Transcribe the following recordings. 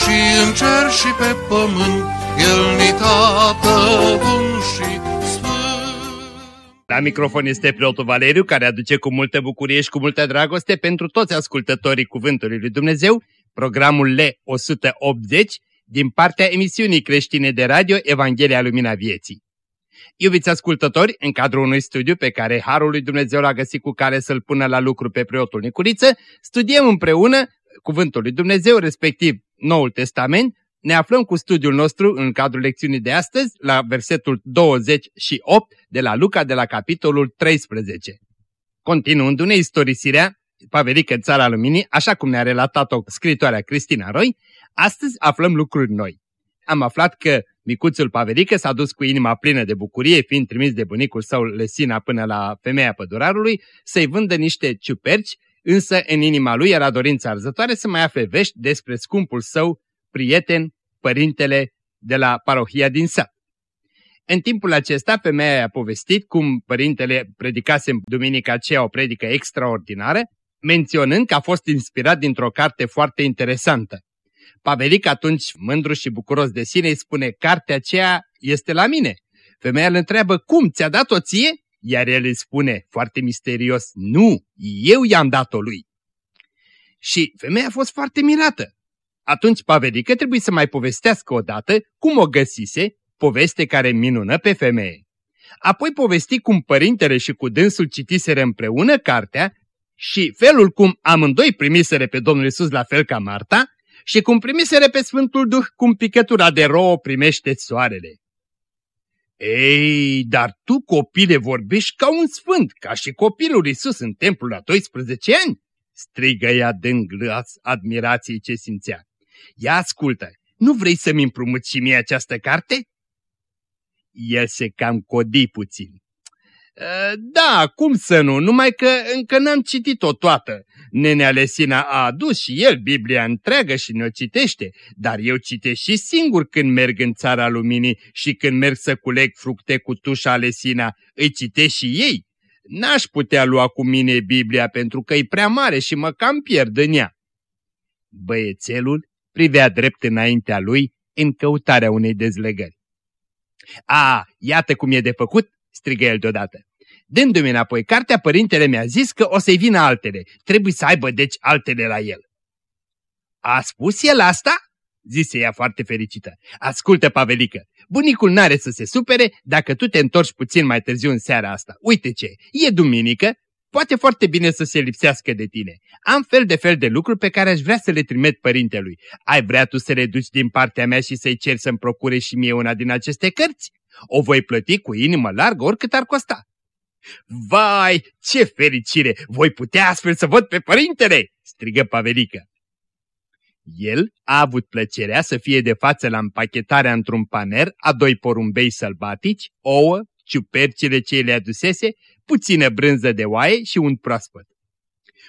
și în cer și pe pământ, El ni tată bun și la microfon este preotul Valeriu, care aduce cu multă bucurie și cu multă dragoste pentru toți ascultătorii Cuvântului Lui Dumnezeu, programul L180 din partea emisiunii creștine de radio Evanghelia Lumina Vieții. Iubiți ascultători, în cadrul unui studiu pe care Harul lui Dumnezeu l-a găsit cu care să-l pună la lucru pe preotul Nicuriță, studiem împreună Cuvântul lui Dumnezeu, respectiv Noul Testament, ne aflăm cu studiul nostru în cadrul lecțiunii de astăzi la versetul 28 de la Luca de la capitolul 13. Continuându-ne istorisirea, Pavelică Țara Luminii, așa cum ne-a relatat-o scritoarea Cristina Roy, astăzi aflăm lucruri noi. Am aflat că micuțul Pavelică s-a dus cu inima plină de bucurie, fiind trimis de bunicul său Lesina până la femeia pădurarului, să-i vândă niște ciuperci, însă în inima lui era dorința arzătoare să mai afle vești despre scumpul său prieten, părintele de la parohia din sat. În timpul acesta, femeia a povestit cum părintele predicase în duminica aceea o predică extraordinară, menționând că a fost inspirat dintr-o carte foarte interesantă. Pavelic atunci, mândru și bucuros de sine, îi spune, cartea aceea este la mine. Femeia îl întreabă, cum, ți-a dat-o ție? Iar el îi spune, foarte misterios, nu, eu i-am dat-o lui. Și femeia a fost foarte mirată. Atunci Pavelică trebuie să mai povestească odată cum o găsise, poveste care minună pe femeie. Apoi povesti cum părintele și cu dânsul citiseră împreună cartea și felul cum amândoi primiseră pe Domnul Isus la fel ca Marta și cum primiseră pe Sfântul Duh cum picătura de rouă primește soarele. Ei, dar tu, copile, vorbești ca un sfânt, ca și copilul Isus în templul la 12 ani, strigă ea dând glas admirației ce simțea. Ia ascultă, nu vrei să-mi împrumuți și mie această carte? El se cam codi puțin. Ă, da, cum să nu, numai că încă n-am citit-o toată. Nenea Lesina a adus și el Biblia întreagă și ne-o citește, dar eu citesc și singur când merg în țara luminii și când merg să culeg fructe cu tușa Lesina, îi citesc și ei. N-aș putea lua cu mine Biblia pentru că e prea mare și mă cam pierd în ea. Băiețelul privea drept înaintea lui în căutarea unei dezlegări. A, iată cum e de făcut!" strigă el deodată. Dându-mi înapoi cartea, părintele mi-a zis că o să-i vină altele. Trebuie să aibă deci altele la el. A spus el asta? zise ea foarte fericită. Ascultă, Pavelică, bunicul n-are să se supere dacă tu te întorci puțin mai târziu în seara asta. Uite ce, e duminică, poate foarte bine să se lipsească de tine. Am fel de fel de lucruri pe care aș vrea să le trimit părintelui. Ai vrea tu să le duci din partea mea și să-i ceri să-mi procure și mie una din aceste cărți? O voi plăti cu inimă largă oricât ar costa. Vai, ce fericire! Voi putea astfel să văd pe părintele! strigă Pavelică. El a avut plăcerea să fie de față la împachetarea într-un paner a doi porumbei sălbatici, ouă, ciupercile ce le adusese, puțină brânză de oaie și un proaspăt.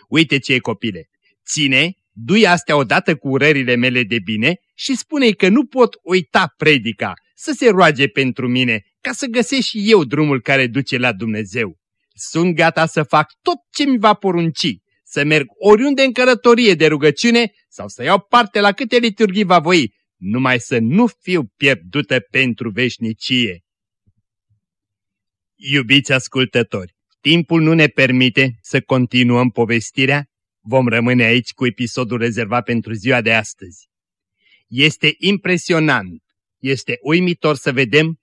Uite ce copile, ține, dui astea odată cu urările mele de bine și spune-i că nu pot uita predica, să se roage pentru mine, ca să găsesc și eu drumul care duce la Dumnezeu. Sunt gata să fac tot ce mi va porunci, să merg oriunde în călătorie de rugăciune sau să iau parte la câte liturghii va voi, numai să nu fiu pierdută pentru veșnicie. Iubiți ascultători, timpul nu ne permite să continuăm povestirea, vom rămâne aici cu episodul rezervat pentru ziua de astăzi. Este impresionant, este uimitor să vedem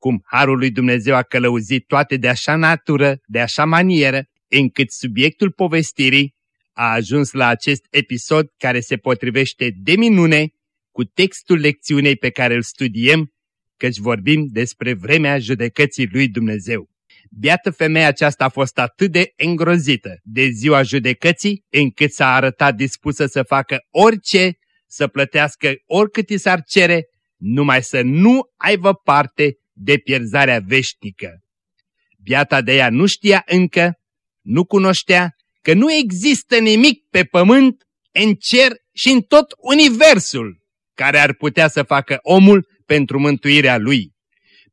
cum Harul lui Dumnezeu a călăuzit toate de așa natură, de așa manieră, încât subiectul povestirii a ajuns la acest episod care se potrivește de minune cu textul lecțiunei pe care îl studiem căci vorbim despre vremea judecății lui Dumnezeu. Biată femeia aceasta a fost atât de îngrozită de ziua judecății, încât s-a arătat dispusă să facă orice să plătească oricât i s-ar cere, numai să nu aibă parte de pierzarea veșnică. Biata de ea nu știa încă, nu cunoștea, că nu există nimic pe pământ, în cer și în tot universul care ar putea să facă omul pentru mântuirea lui.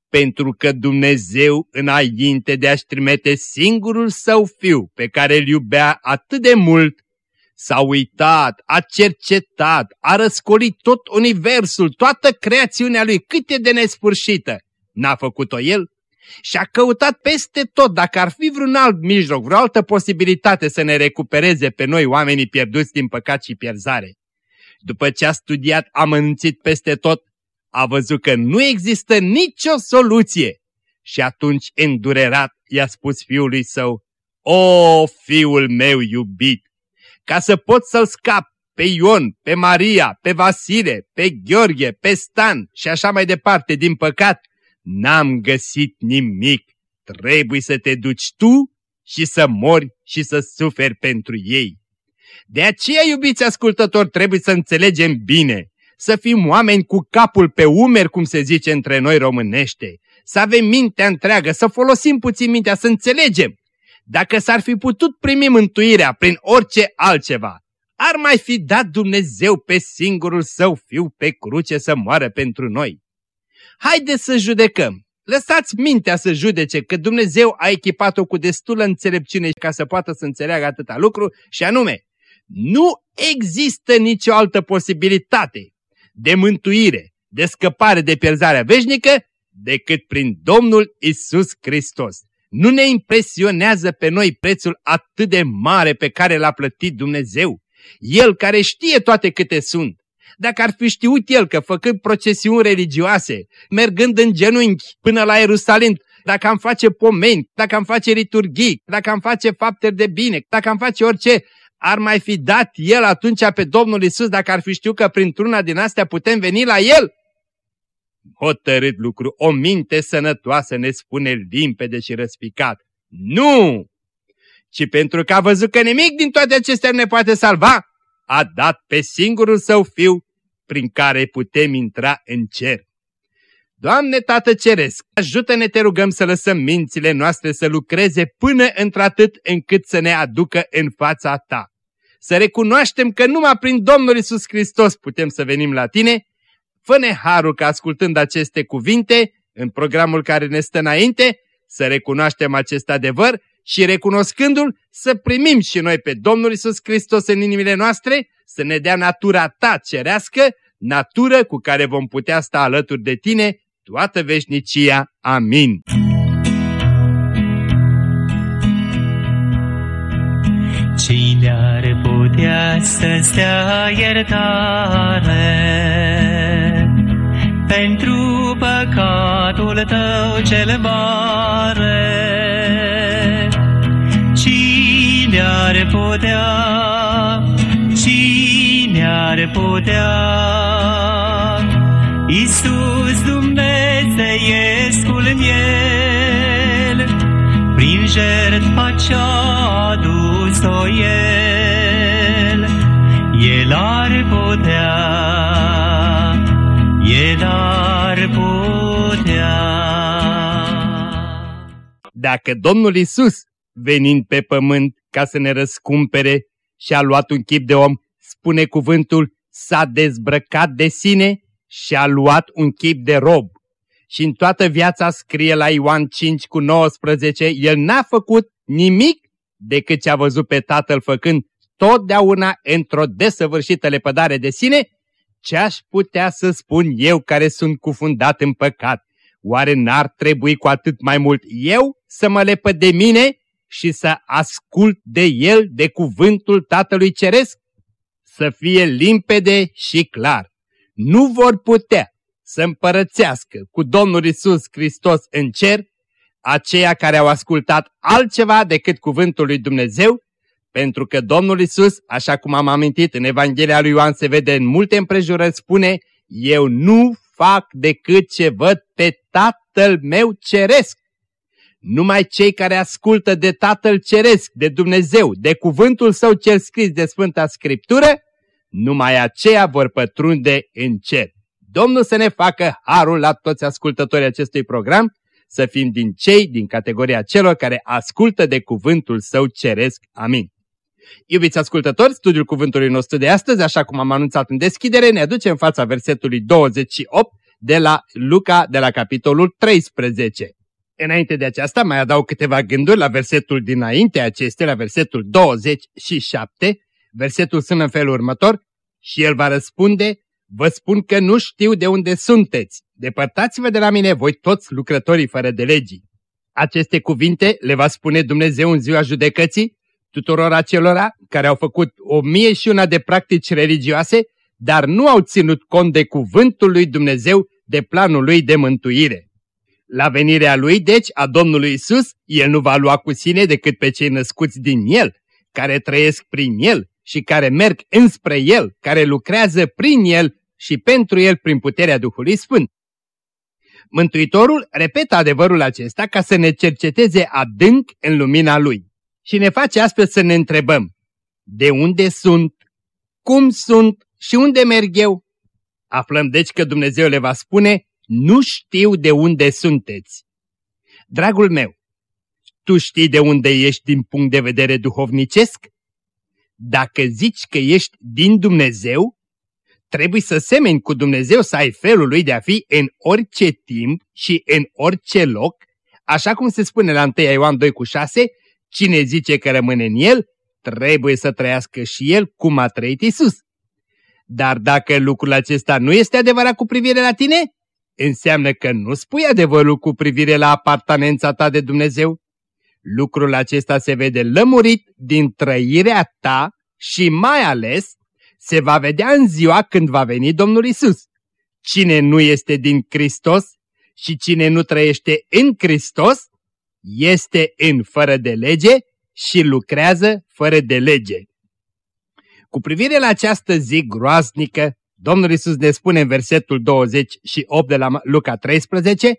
Pentru că Dumnezeu, înainte de a-și trimite singurul său fiu, pe care îl iubea atât de mult, s-a uitat, a cercetat, a răscolit tot universul, toată creațiunea lui, cât e de nesfârșită. N-a făcut-o el? Și a căutat peste tot dacă ar fi vreun alt mijloc, vreo altă posibilitate să ne recupereze pe noi oamenii pierduți din păcat și pierzare. După ce a studiat amănunțit peste tot, a văzut că nu există nicio soluție. Și atunci, îndurerat, i-a spus fiului său, O, fiul meu iubit, ca să pot să-l scap pe Ion, pe Maria, pe Vasile, pe Gheorghe, pe Stan și așa mai departe din păcat, n-am găsit nimic. Trebuie să te duci tu și să mori și să suferi pentru ei. De aceea, iubiți ascultători, trebuie să înțelegem bine, să fim oameni cu capul pe umeri, cum se zice între noi românește, să avem mintea întreagă, să folosim puțin mintea, să înțelegem. Dacă s-ar fi putut primi mântuirea prin orice altceva, ar mai fi dat Dumnezeu pe singurul său fiu pe cruce să moară pentru noi. Haideți să judecăm. Lăsați mintea să judece că Dumnezeu a echipat-o cu destulă înțelepciune ca să poată să înțeleagă atâta lucru și anume, nu există nicio altă posibilitate de mântuire, de scăpare de pierzarea veșnică decât prin Domnul Isus Hristos. Nu ne impresionează pe noi prețul atât de mare pe care l-a plătit Dumnezeu. El care știe toate câte sunt. Dacă ar fi știut el că făcând procesiuni religioase, mergând în genunchi până la Ierusalim, dacă am face pomeni, dacă am face liturghii, dacă am face fapte de bine, dacă am face orice, ar mai fi dat el atunci pe Domnul Isus dacă ar fi știut că printr-una din astea putem veni la el? Hotărât lucru, o minte sănătoasă ne spune limpede și răspicat. Nu! Ci pentru că a văzut că nimic din toate acestea ne poate salva, a dat pe singurul său fiu prin care putem intra în cer. Doamne Tată Ceresc, ajută-ne, te rugăm să lăsăm mințile noastre să lucreze până într-atât încât să ne aducă în fața Ta. Să recunoaștem că numai prin Domnul Isus Hristos putem să venim la Tine. Fă-ne harul că ascultând aceste cuvinte, în programul care ne stă înainte, să recunoaștem acest adevăr și recunoscându-l să primim și noi pe Domnul Isus Hristos în inimile noastre, să ne dea natura Ta cerească, natură cu care vom putea sta alături de Tine toată veșnicia. Amin. Cine ar putea să-ți dea iertare pentru păcatul tău cel mare? Cine ar putea, cine ar putea, Iisus Dumnezeiescul miel, prin jertfa ce-a adus-o El, El ar putea, El ar putea. Dacă Domnul Isus, venind pe pământ ca să ne răscumpere și a luat un chip de om, spune cuvântul, s-a dezbrăcat de sine și a luat un chip de rob. Și în toată viața scrie la Ioan 5 cu 19, el n-a făcut nimic decât ce a văzut pe tatăl făcând totdeauna într-o desăvârșită lepădare de sine, ce aș putea să spun eu care sunt cufundat în păcat? Oare n-ar trebui cu atât mai mult eu să mă lepăd de mine și să ascult de el, de cuvântul Tatălui Ceresc? Să fie limpede și clar nu vor putea să împărățească cu Domnul Isus Hristos în cer aceia care au ascultat altceva decât cuvântul lui Dumnezeu, pentru că Domnul Isus, așa cum am amintit în Evanghelia lui Ioan se vede în multe împrejurări, spune, eu nu fac decât ce văd pe Tatăl meu ceresc. Numai cei care ascultă de Tatăl Ceresc, de Dumnezeu, de cuvântul său cel scris de Sfânta Scriptură, numai aceia vor pătrunde în cer. Domnul să ne facă harul la toți ascultătorii acestui program, să fim din cei din categoria celor care ascultă de cuvântul său ceresc. Amin. Iubiți ascultători, studiul cuvântului nostru de astăzi, așa cum am anunțat în deschidere, ne aduce în fața versetului 28 de la Luca, de la capitolul 13. Înainte de aceasta mai adaug câteva gânduri la versetul dinainte acestea, la versetul 27. Versetul sună în felul următor și el va răspunde, vă spun că nu știu de unde sunteți. Depărtați-vă de la mine voi toți lucrătorii fără de legii. Aceste cuvinte le va spune Dumnezeu în ziua judecății tuturor acelora care au făcut o mie și una de practici religioase, dar nu au ținut cont de cuvântul lui Dumnezeu, de planul lui de mântuire. La venirea lui, deci, a Domnului Isus, el nu va lua cu sine decât pe cei născuți din el, care trăiesc prin el și care merg înspre el, care lucrează prin el și pentru el prin puterea Duhului Sfânt. Mântuitorul repetă adevărul acesta ca să ne cerceteze adânc în lumina lui și ne face astfel să ne întrebăm, de unde sunt, cum sunt și unde merg eu? Aflăm deci că Dumnezeu le va spune, nu știu de unde sunteți. Dragul meu, tu știi de unde ești din punct de vedere duhovnicesc? Dacă zici că ești din Dumnezeu, trebuie să semeni cu Dumnezeu să ai felul lui de a fi în orice timp și în orice loc, așa cum se spune la 1 Ioan 2 cu 6, Cine zice că rămâne în el, trebuie să trăiască și el cum a trăit Isus. Dar dacă lucrul acesta nu este adevărat cu privire la tine, înseamnă că nu spui adevărul cu privire la apartanența ta de Dumnezeu. Lucrul acesta se vede lămurit din trăirea ta și mai ales se va vedea în ziua când va veni Domnul Isus. Cine nu este din Hristos și cine nu trăiește în Hristos, este în fără de lege și lucrează fără de lege. Cu privire la această zi groaznică, Domnul Isus ne spune în versetul 28 de la Luca 13,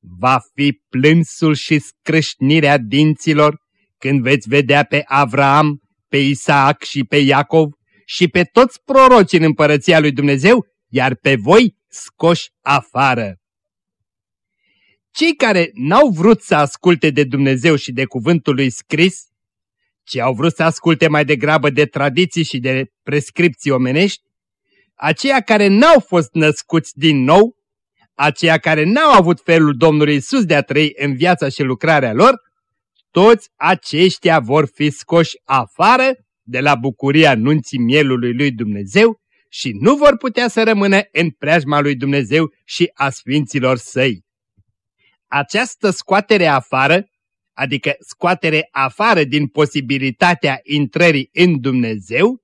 Va fi plânsul și scrâșnirea dinților când veți vedea pe Avraam, pe Isaac și pe Iacov și pe toți prorocii în împărăția lui Dumnezeu, iar pe voi scoși afară. Cei care n-au vrut să asculte de Dumnezeu și de cuvântul lui scris, ci au vrut să asculte mai degrabă de tradiții și de prescripții omenești, aceia care n-au fost născuți din nou, aceia care n-au avut felul Domnului Isus de a trăi în viața și lucrarea lor, toți aceștia vor fi scoși afară de la bucuria nunții mielului lui Dumnezeu și nu vor putea să rămână în preajma lui Dumnezeu și a sfinților săi. Această scoatere afară, adică scoatere afară din posibilitatea intrării în Dumnezeu,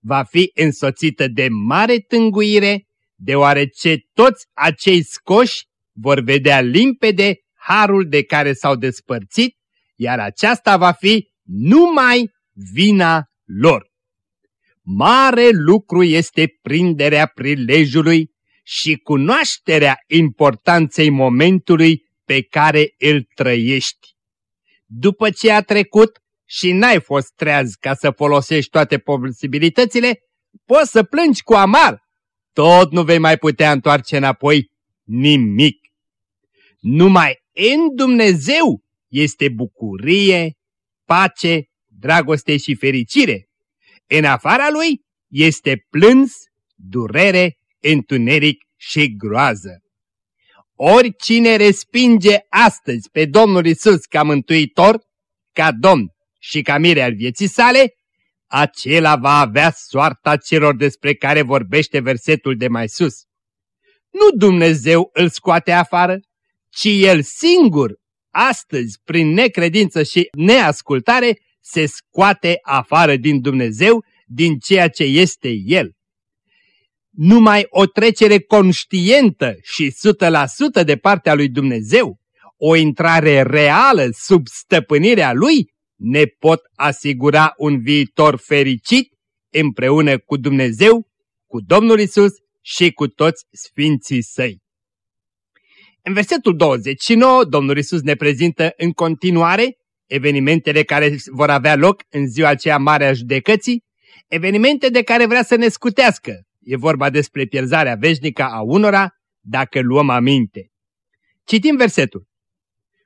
va fi însoțită de mare tânguire, deoarece toți acei scoși vor vedea limpede harul de care s-au despărțit, iar aceasta va fi numai vina lor. Mare lucru este prinderea prilejului și cunoașterea importanței momentului pe care îl trăiești. După ce a trecut și n-ai fost treaz ca să folosești toate posibilitățile, poți să plângi cu amar. Tot nu vei mai putea întoarce înapoi nimic. Numai în Dumnezeu este bucurie, pace, dragoste și fericire. În afara Lui este plâns, durere, întuneric și groază. Oricine respinge astăzi pe Domnul Isus ca mântuitor, ca Domn și ca mire al vieții sale, acela va avea soarta celor despre care vorbește versetul de mai sus. Nu Dumnezeu îl scoate afară, ci El singur, astăzi, prin necredință și neascultare, se scoate afară din Dumnezeu, din ceea ce este El numai o trecere conștientă și 100% de partea lui Dumnezeu, o intrare reală sub stăpânirea Lui, ne pot asigura un viitor fericit împreună cu Dumnezeu, cu Domnul Isus și cu toți sfinții săi. În versetul 29, Domnul Isus ne prezintă în continuare evenimentele care vor avea loc în ziua aceea mare a judecății, Evenimente de care vrea să ne scutească. E vorba despre pierzarea veșnică a unora, dacă luăm aminte. Citim versetul.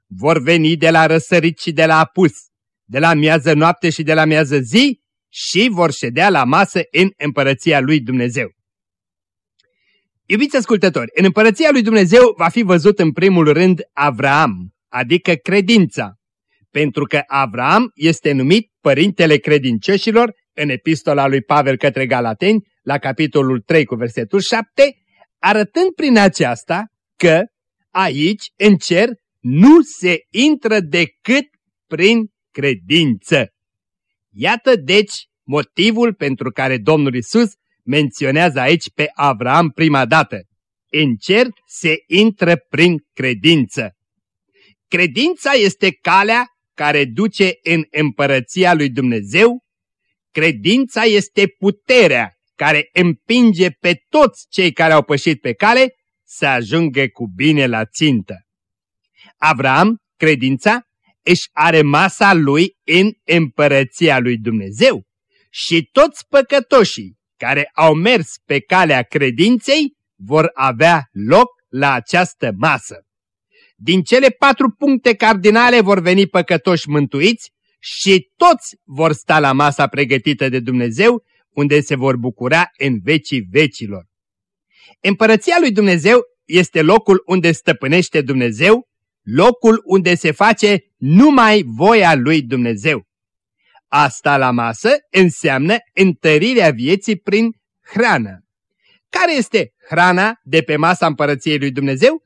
Vor veni de la răsărit și de la apus, de la miază noapte și de la miază zi și vor ședea la masă în împărăția lui Dumnezeu. Iubiți ascultători, în împărăția lui Dumnezeu va fi văzut în primul rând Avraam, adică credința, pentru că Avraam este numit părintele credincioșilor în epistola lui Pavel către Galateni, la capitolul 3 cu versetul 7, arătând prin aceasta că aici, în cer, nu se intră decât prin credință. Iată deci motivul pentru care Domnul Isus menționează aici pe Avram prima dată. În cer se intră prin credință. Credința este calea care duce în împărăția lui Dumnezeu. Credința este puterea care împinge pe toți cei care au pășit pe cale să ajungă cu bine la țintă. Avram, credința, își are masa lui în împărăția lui Dumnezeu și toți păcătoșii care au mers pe calea credinței vor avea loc la această masă. Din cele patru puncte cardinale vor veni păcătoși mântuiți și toți vor sta la masa pregătită de Dumnezeu, unde se vor bucura în vecii vecilor. Împărăția lui Dumnezeu este locul unde stăpânește Dumnezeu, locul unde se face numai voia lui Dumnezeu. Asta la masă înseamnă întărirea vieții prin hrană. Care este hrana de pe masa împărăției lui Dumnezeu?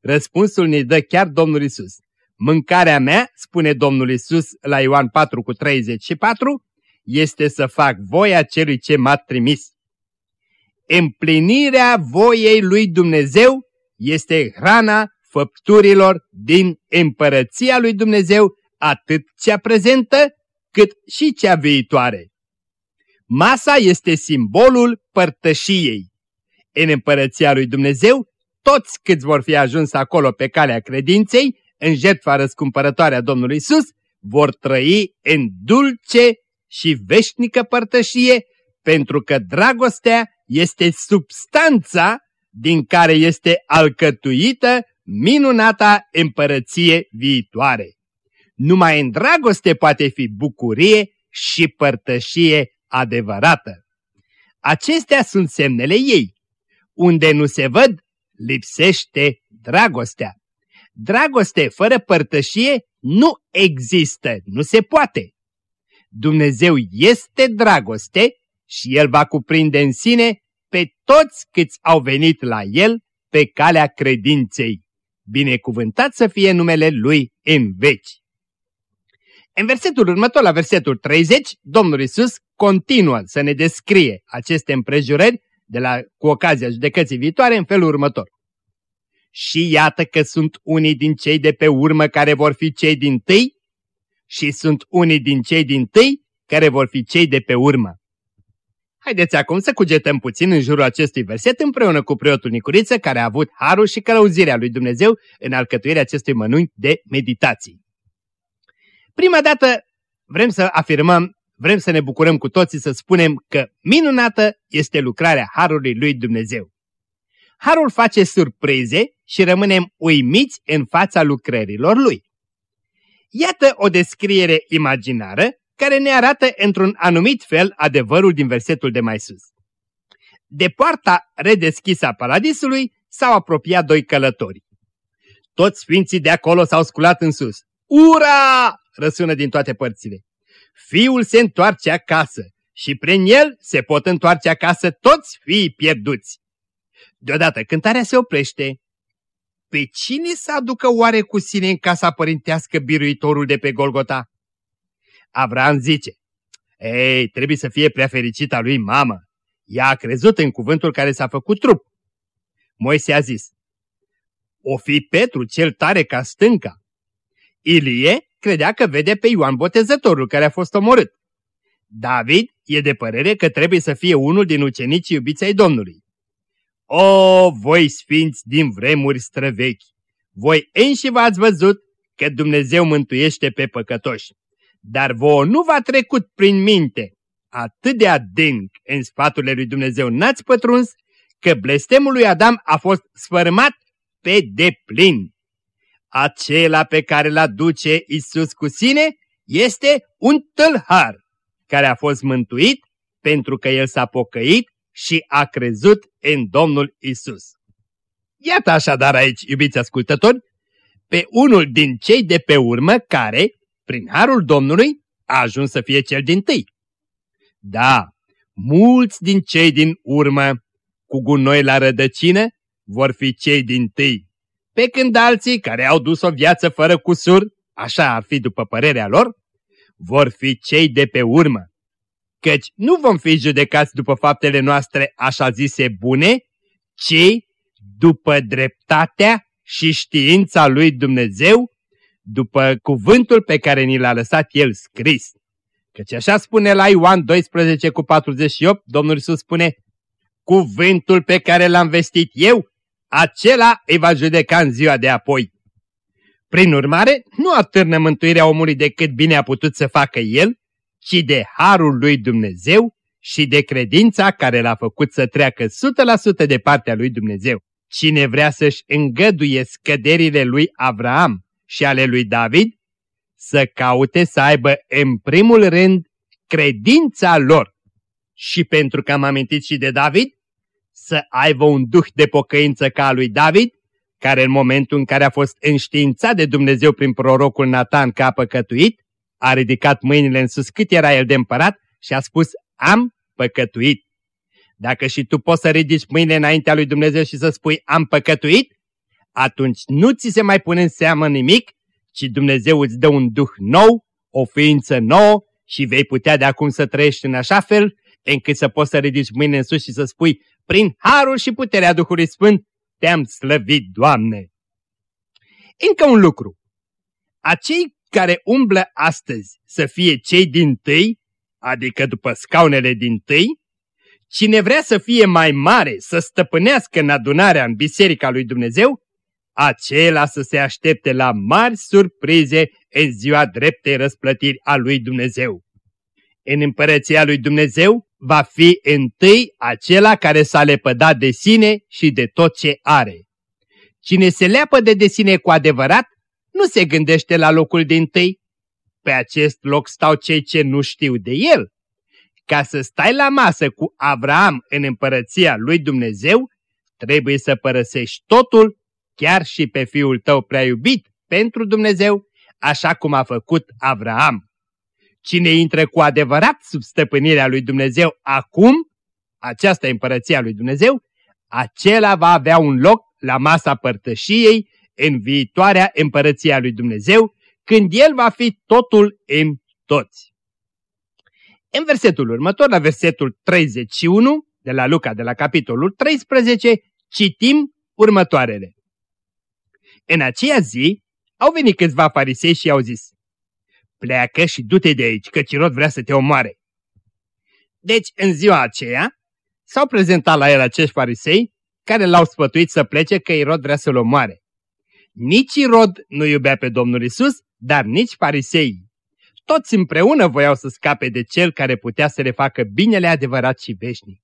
Răspunsul ne dă chiar Domnul Isus. Mâncarea mea, spune Domnul Isus la Ioan 4 cu 34, este să fac voia celui ce m-a trimis. Împlinirea voiei lui Dumnezeu este hrana făpturilor din împărăția lui Dumnezeu, atât cea prezentă, cât și cea viitoare. Masa este simbolul părtășiei. În împărăția lui Dumnezeu, toți câți vor fi ajuns acolo pe calea credinței, în jertfa răscumpărătoare a Domnului Isus, vor trăi în dulce și veșnică părtășie, pentru că dragostea este substanța din care este alcătuită minunata împărăție viitoare. Numai în dragoste poate fi bucurie și părtășie adevărată. Acestea sunt semnele ei. Unde nu se văd, lipsește dragostea. Dragoste fără părtășie nu există, nu se poate. Dumnezeu este dragoste și El va cuprinde în sine pe toți câți au venit la El pe calea credinței. Binecuvântat să fie numele Lui în veci. În versetul următor, la versetul 30, Domnul Isus continuă să ne descrie aceste împrejurări de la, cu ocazia judecății viitoare în felul următor. Și iată că sunt unii din cei de pe urmă care vor fi cei din tâi și sunt unii din cei din tâi care vor fi cei de pe urmă. Haideți acum să cugetăm puțin în jurul acestui verset împreună cu preotul Nicuriță care a avut harul și călăuzirea lui Dumnezeu în alcătuirea acestui mănânc de meditații. Prima dată vrem să afirmăm, vrem să ne bucurăm cu toții să spunem că minunată este lucrarea harului lui Dumnezeu. Harul face surprize și rămânem uimiți în fața lucrărilor lui. Iată o descriere imaginară care ne arată într-un anumit fel adevărul din versetul de mai sus. De poarta redeschisă a paradisului s-au apropiat doi călători. Toți sfinții de acolo s-au sculat în sus. Ura! răsună din toate părțile. Fiul se întoarce acasă și prin el se pot întoarce acasă toți fiii pierduți. Deodată cântarea se oprește. Pe cine să aducă oare cu sine în casa părintească biruitorul de pe Golgota? Avram zice, Ei, trebuie să fie prea fericită lui mamă. Ea a crezut în cuvântul care s-a făcut trup. Moise a zis, O fi Petru cel tare ca stânca. Ilie credea că vede pe Ioan Botezătorul care a fost omorât. David e de părere că trebuie să fie unul din ucenicii iubiți ai Domnului. O, voi sfinți din vremuri străvechi, voi înși v-ați văzut că Dumnezeu mântuiește pe păcătoși. Dar vouă nu v-a trecut prin minte atât de adânc în sfaturile lui Dumnezeu n-ați pătruns, că blestemul lui Adam a fost sfărâmat pe deplin. Acela pe care l aduce Isus cu sine este un tâlhar care a fost mântuit pentru că el s-a pocăit și a crezut în Domnul Isus. Iată așadar aici, iubiți ascultători, pe unul din cei de pe urmă care, prin harul Domnului, a ajuns să fie cel din tâi. Da, mulți din cei din urmă, cu gunoi la rădăcină, vor fi cei din tâi, pe când alții care au dus o viață fără cusur, așa ar fi după părerea lor, vor fi cei de pe urmă. Căci nu vom fi judecați după faptele noastre așa zise bune, ci după dreptatea și știința lui Dumnezeu, după cuvântul pe care ni l-a lăsat El scris. Căci așa spune la Ioan 12 cu 48, Domnul Iisus spune, Cuvântul pe care l-am vestit eu, acela îi va judeca în ziua de apoi. Prin urmare, nu atârnă mântuirea omului decât bine a putut să facă el, ci de harul lui Dumnezeu și de credința care l-a făcut să treacă 100% de partea lui Dumnezeu. Cine vrea să-și îngăduie scăderile lui Avraam și ale lui David, să caute să aibă în primul rând credința lor. Și pentru că am amintit și de David, să aibă un duh de pocăință ca a lui David, care în momentul în care a fost înștiințat de Dumnezeu prin prorocul Nathan că a păcătuit, a ridicat mâinile în sus cât era el de împărat și a spus, am păcătuit. Dacă și tu poți să ridici mâinile înaintea lui Dumnezeu și să spui, am păcătuit, atunci nu ți se mai pune în seamă nimic, ci Dumnezeu îți dă un duh nou, o ființă nouă și vei putea de acum să trăiești în așa fel încât să poți să ridici mâinile în sus și să spui, prin harul și puterea Duhului Sfânt, te-am slăvit, Doamne! Încă un lucru. Acei care umblă astăzi să fie cei din tâi, adică după scaunele din tâi, cine vrea să fie mai mare, să stăpânească în adunarea în Biserica lui Dumnezeu, acela să se aștepte la mari surprize în ziua dreptei răsplătiri a lui Dumnezeu. În împărăția lui Dumnezeu va fi întâi acela care s-a lepădat de sine și de tot ce are. Cine se leapă de de sine cu adevărat, nu se gândește la locul din tâi. Pe acest loc stau cei ce nu știu de el. Ca să stai la masă cu Avram în împărăția lui Dumnezeu, trebuie să părăsești totul, chiar și pe fiul tău prea iubit, pentru Dumnezeu, așa cum a făcut Avram. Cine intră cu adevărat sub stăpânirea lui Dumnezeu acum, aceasta e împărăția lui Dumnezeu, acela va avea un loc la masa părtășiei în viitoarea împărăția lui Dumnezeu, când El va fi totul în toți. În versetul următor, la versetul 31, de la Luca, de la capitolul 13, citim următoarele. În aceea zi au venit câțiva farisei și au zis, Pleacă și du-te de aici, că Cirod vrea să te omoare. Deci, în ziua aceea, s-au prezentat la el acești farisei, care l-au sfătuit să plece că Irod vrea să-l omoare. Nici Irod nu iubea pe Domnul Isus, dar nici farisei. Toți împreună voiau să scape de cel care putea să le facă binele adevărat și veșnic.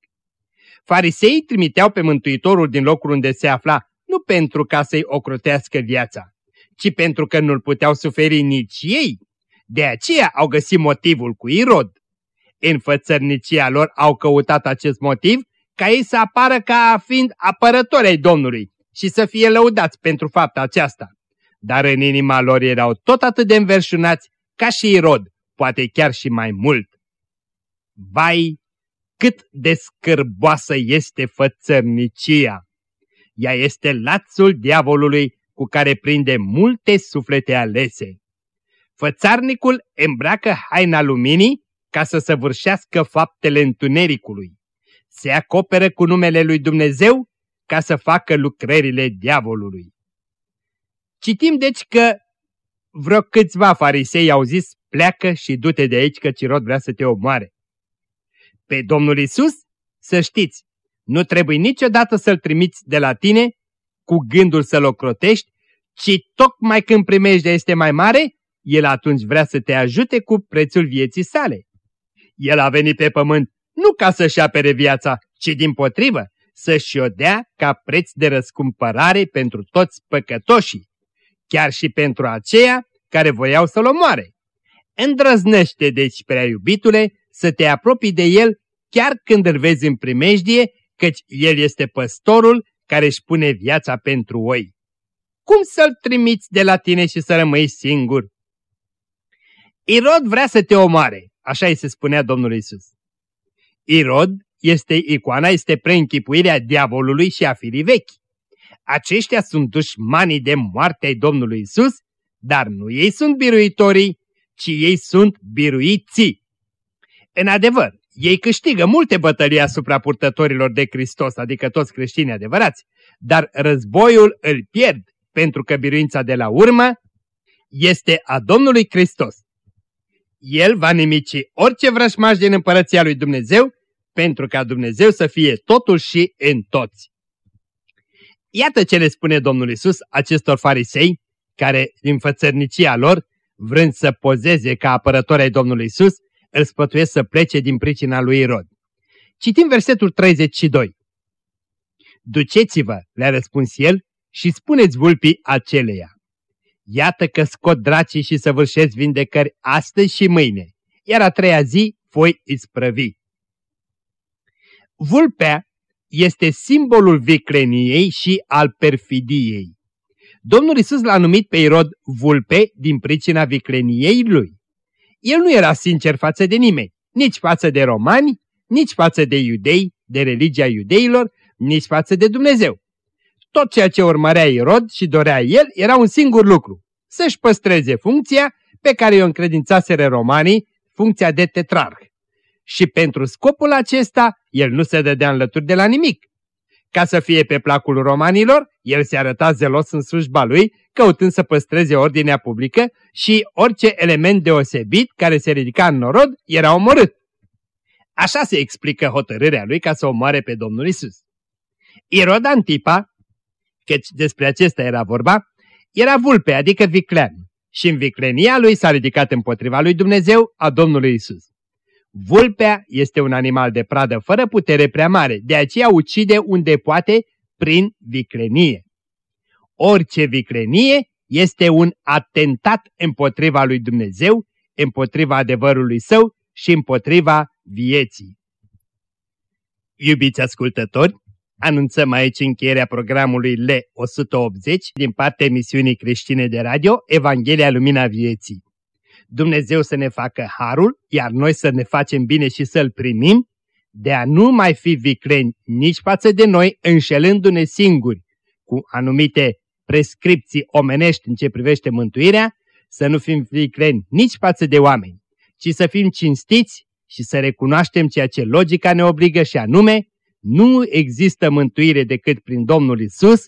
Fariseii trimiteau pe Mântuitorul din locul unde se afla, nu pentru ca să-i ocrotească viața, ci pentru că nu-l puteau suferi nici ei. De aceea au găsit motivul cu Irod. În fățărnicia lor au căutat acest motiv ca ei să apară ca fiind apărători ai Domnului și să fie lăudați pentru fapta aceasta. Dar în inima lor erau tot atât de înverșunați ca și Irod, poate chiar și mai mult. Vai, cât de scârboasă este fățărnicia! Ea este lațul diavolului cu care prinde multe suflete alese. Fățarnicul îmbracă haina luminii ca să săvârșească faptele întunericului. Se acoperă cu numele lui Dumnezeu ca să facă lucrările diavolului. Citim deci că vreo câțiva farisei au zis, pleacă și du-te de aici că Cirod vrea să te omoare. Pe Domnul Isus, să știți, nu trebuie niciodată să-L trimiți de la tine cu gândul să-L ocrotești, ci tocmai când primești este mai mare, El atunci vrea să te ajute cu prețul vieții sale. El a venit pe pământ nu ca să-și apere viața, ci din potrivă să-și o dea ca preț de răscumpărare pentru toți păcătoșii, chiar și pentru aceia care voiau să-l omoare. Îndrăznește, deci, prea iubitule, să te apropii de el chiar când îl vezi în primejdie, căci el este păstorul care își pune viața pentru oi. Cum să-l trimiți de la tine și să rămâi singur? Irod vrea să te omoare, așa îi se spunea Domnul Isus. Irod este icoana, este preînchipuirea diavolului și a firii vechi. Aceștia sunt dușmanii de moarte ai Domnului Isus, dar nu ei sunt biruitorii, ci ei sunt biruiții. În adevăr, ei câștigă multe bătălii asupra purtătorilor de Hristos, adică toți creștini adevărați, dar războiul îl pierd, pentru că biruința de la urmă este a Domnului Hristos. El va nimici orice vrășmaș din împărăția lui Dumnezeu, pentru ca Dumnezeu să fie totul și în toți. Iată ce le spune Domnul Isus acestor farisei, care, din fățărnicia lor, vrând să pozeze ca apărători ai Domnului Isus, îl spătuiesc să plece din pricina lui Irod. Citim versetul 32. Duceți-vă, le-a răspuns el, și spuneți vulpii aceleia. Iată că scot dracii și săvârșesc vindecări astăzi și mâine, iar a treia zi voi isprăvi. Vulpea este simbolul vicleniei și al perfidiei. Domnul Isus l-a numit pe Irod vulpe din pricina vicleniei lui. El nu era sincer față de nimeni, nici față de romani, nici față de iudei, de religia iudeilor, nici față de Dumnezeu. Tot ceea ce urmărea Irod și dorea el era un singur lucru, să-și păstreze funcția pe care o încredințaseră romanii, funcția de tetrarh. Și pentru scopul acesta, el nu se dădea înlături de la nimic. Ca să fie pe placul romanilor, el se arăta zelos în slujba lui, căutând să păstreze ordinea publică și orice element deosebit care se ridica în norod era omorât. Așa se explică hotărârea lui ca să omoare pe Domnul Isus. Irod Antipa, căci despre acesta era vorba, era vulpe, adică viclean, și în viclenia lui s-a ridicat împotriva lui Dumnezeu a Domnului Isus. Vulpea este un animal de pradă fără putere prea mare, de aceea ucide unde poate prin viclenie. Orice viclenie este un atentat împotriva lui Dumnezeu, împotriva adevărului său și împotriva vieții. Iubiți ascultători, anunțăm aici încheierea programului L180 din partea emisiunii creștine de radio Evanghelia Lumina Vieții. Dumnezeu să ne facă harul, iar noi să ne facem bine și să-L primim, de a nu mai fi vicleni nici față de noi, înșelându-ne singuri cu anumite prescripții omenești în ce privește mântuirea, să nu fim vicleni nici față de oameni, ci să fim cinstiți și să recunoaștem ceea ce logica ne obligă și anume, nu există mântuire decât prin Domnul Isus,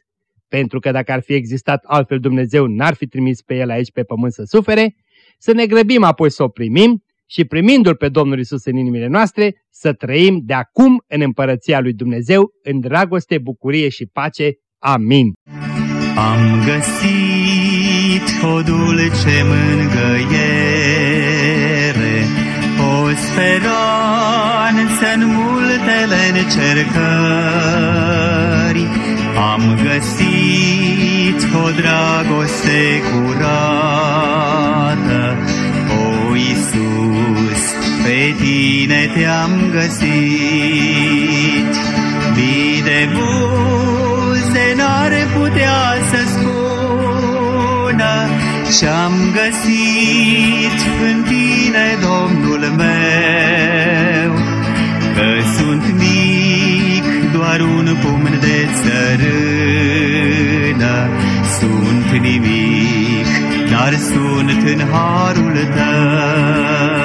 pentru că dacă ar fi existat altfel Dumnezeu n-ar fi trimis pe El aici pe pământ să sufere, să ne grăbim apoi să o primim și primindu-L pe Domnul Isus în inimile noastre, să trăim de acum în împărăția lui Dumnezeu, în dragoste, bucurie și pace. Amin. Am găsit o dulce mângăiere, o speranță în multele încercări. Am găsit o dragoste curată, o Iisus, pe tine te-am găsit. Mii de buze n-ar putea să spună ce-am găsit în tine, Domnul meu, că sunt mic, doar un pumn de țărână, sunt nimic, dar sunt în harul tău.